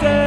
Dante.